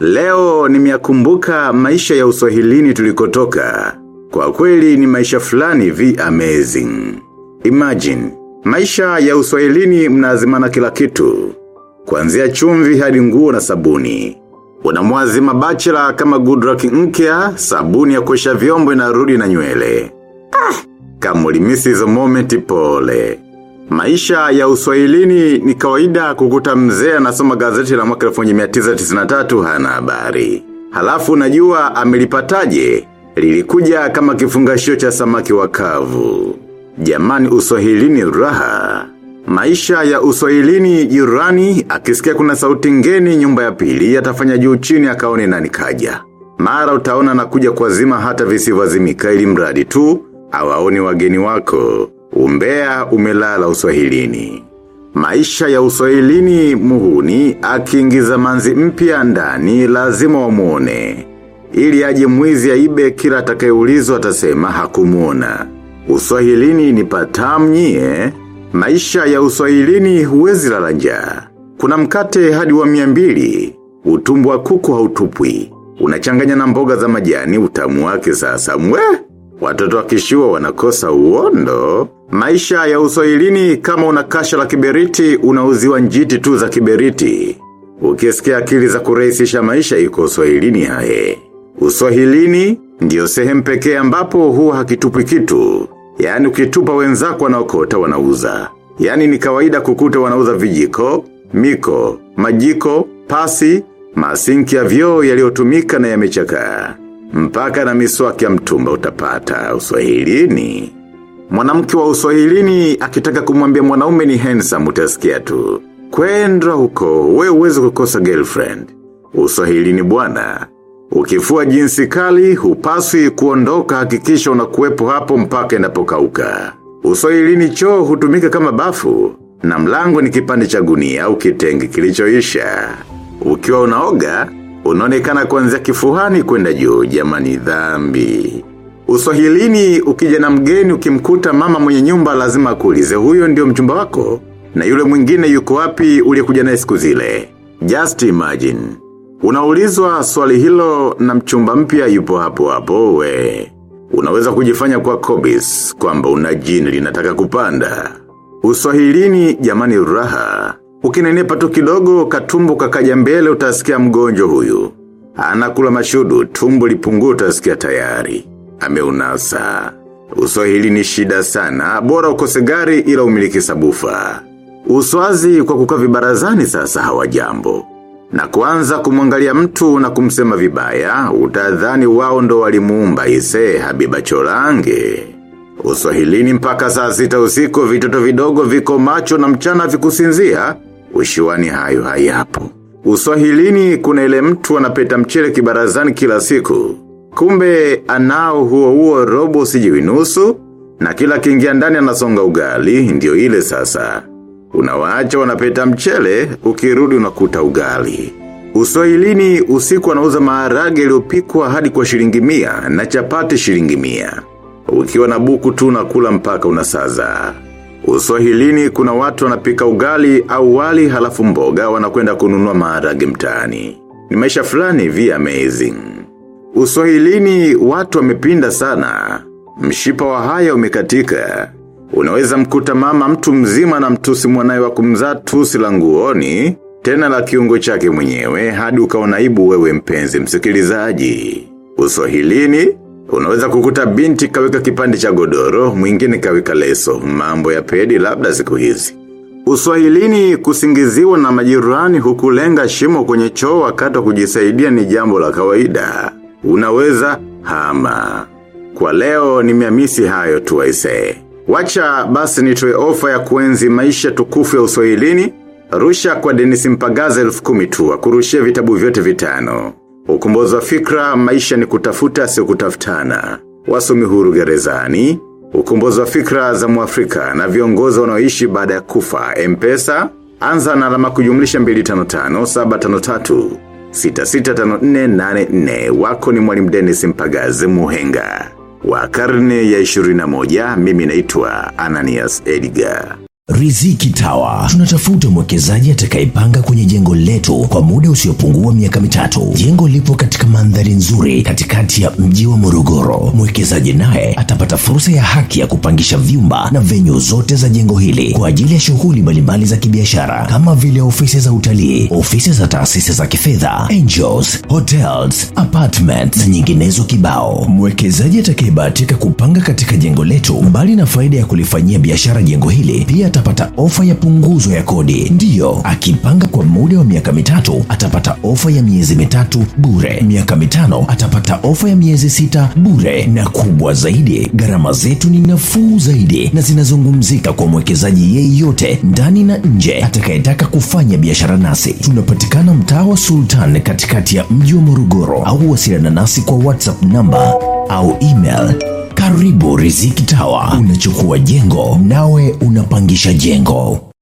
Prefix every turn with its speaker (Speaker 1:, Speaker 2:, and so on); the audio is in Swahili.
Speaker 1: Leo nimeyakumbuka maisha ya uswahilini tulikotoka. Kwa kweli ni maisha fulani vi amazing. Imagine, maisha ya uswahilini mnazimana kila kitu. Kuanzia chumvi hadi nguo na sabuni. Unamwazima bachela kama good nkya, sabuni ya kuosha vyombo inarudi na nywele. Ah, kama ulimisi hizo momenti pole. Maisha ya uswahilini ni kawaida kukuta mzee anasoma gazeti la mwaka 1993 hana habari. Halafu najua amelipataje, lilikuja kama kifungashio cha samaki wakavu. Jamani uswahilini raha. Maisha ya uswahilini jirani, akisikia kuna sauti ngeni nyumba ya pili, atafanya juu chini akaone nani kaja. Mara utaona na kuja kwa zima hata visivazimika ili mradi tu, awaoni wageni wako. Umbea umelala uswahilini. Maisha ya uswahilini muhuni akiingiza manzi mpya ndani lazima wamuone. Ili aje mwizi aibe kila atakayeulizwa atasema hakumuona. Uswahilini ni patamu nyie. Maisha ya uswahilini huwezi lala njaa. Kuna mkate hadi wa mia mbili. Utumbu wa kuku hautupwi. Unachanganya na mboga za majani utamu wake sasa mwe. Watoto wakishiwa wanakosa uondo. Maisha ya uswahilini kama una kasha la kiberiti unauziwa njiti tu za kiberiti. Ukisikia akili za kurahisisha maisha yuko uswahilini hae. Uswahilini ndiyo sehemu pekee ambapo huwa hakitupi kitu. Yaani ukitupa wenzako wanaokota wanauza. Yaani ni kawaida kukuta wanauza vijiko, miko, majiko, pasi, masinki ya vyoo yaliyotumika na yamechakaa. Mpaka na miswaki ya mtumba utapata uswahilini. Mwanamke wa uswahilini akitaka kumwambia mwanaume ni handsome utasikia tu. Kwenda huko, we uweze kukosa girlfriend. Uswahilini bwana. Ukifua jinsi kali, hupaswi kuondoka hakikisha unakuwepo hapo mpaka inapokauka. Uswahilini choo hutumika kama bafu, na mlango ni kipande cha gunia au kitenge kilichoisha. Ukiwa unaoga, unaonekana kuanzia kifuhani kwenda juu jamani dhambi. Uswahilini ukija na mgeni ukimkuta mama mwenye nyumba lazima akuulize huyo ndio mchumba wako. Na yule mwingine yuko wapi uliyekuja naye siku zile. Just imagine. Unaulizwa swali hilo na mchumba mpya yupo hapo hapo we. Unaweza kujifanya kwa kobis kwamba una jini linataka kupanda. Uswahilini jamani raha. Ukinenepa tu kidogo katumbo kakaja mbele utasikia mgonjo huyu. Anakula mashudu tumbo lipunguta utasikia tayari. Ameunasa. Uso hili ni shida sana, bora ukose gari ila umiliki sabufa. Uswazi kwa kukaa vibarazani sasa hawa jambo. Na kuanza kumwangalia mtu na kumsema vibaya, utadhani wao ndo walimuumba ise habiba cholange. Uswahilini mpaka saa sita usiku vitoto vidogo viko macho na mchana vikusinzia, ushiwani hayo hayapo. Uswahilini kuna ile mtu anapeta mchele kibarazani kila siku. Kumbe anao huo huo robo sijiwi nusu, na kila kingia ndani anasonga ugali, ndio ile sasa. Unawaacha wanapeta mchele, ukirudi unakuta ugali. Uswahilini usiku anauza maharage yaliyopikwa hadi kwa shilingi mia na chapati shilingi mia. Ukiwa na buku tu unakula mpaka unasaza. Uswahilini kuna watu wanapika ugali au wali halafu mboga wanakwenda kununua maharage mtaani. Ni maisha fulani vi amazing. Uswahilini watu wamepinda sana. Mshipa wa haya umekatika. Unaweza mkuta mama mtu mzima na mtusi mwanae wa kumzaa tusi la nguoni, tena la kiungo chake mwenyewe hadi ukaona aibu wewe mpenzi msikilizaji. Uswahilini, unaweza kukuta binti kaweka kipande cha godoro, mwingine kaweka leso, mambo ya pedi labda siku hizi. Uswahilini kusingiziwa na majirani hukulenga shimo kwenye choo wakati wa kujisaidia ni jambo la kawaida. Unaweza hama. Kwa leo ni nimeamisi hayo tuwaise. Wacha basi nitoe ofa ya kuenzi maisha tukufu ya uswahilini, rusha kwa Dennis Mpagaza elfu kumi tu, akurushia vitabu vyote vitano. Ukumbozo wa fikra, maisha ni kutafuta sio kutafutana. Wasomi huru gerezani, ukumbozo wa fikra za muafrika na viongozi wanaoishi baada ya kufa, mpesa, anza na alama kujumlisha 255 753 665484 wako ni mwalimu Dennis Mpagaze Muhenga. Wa karne ya 21 mimi naitwa Ananias Edgar.
Speaker 2: Riziki Tower tunatafuta mwekezaji atakayepanga kwenye jengo letu kwa muda usiopungua miaka mitatu. Jengo lipo katika mandhari nzuri katikati ya mji wa Morogoro. Mwekezaji naye atapata fursa ya haki ya kupangisha vyumba na venyu zote za jengo hili kwa ajili ya shughuli mbalimbali za kibiashara kama vile ofisi za utalii, ofisi za taasisi za kifedha, angels, hotels, apartments na nyinginezo kibao. Mwekezaji atakayebahatika kupanga katika jengo letu, mbali na faida ya kulifanyia biashara jengo hili, pia atapata ofa ya punguzo ya kodi. Ndiyo, akipanga kwa muda wa miaka mitatu atapata ofa ya miezi mitatu bure, miaka mitano atapata ofa ya miezi sita bure, na kubwa zaidi, gharama zetu ni nafuu zaidi na zinazungumzika kwa mwekezaji yeyote ndani na nje atakayetaka kufanya biashara nasi. Tunapatikana mtaa wa Sultan katikati ya mji wa Morogoro, au wasiliana nasi kwa WhatsApp namba au email karibu Riziki Tower, unachukua jengo nawe unapangisha jengo.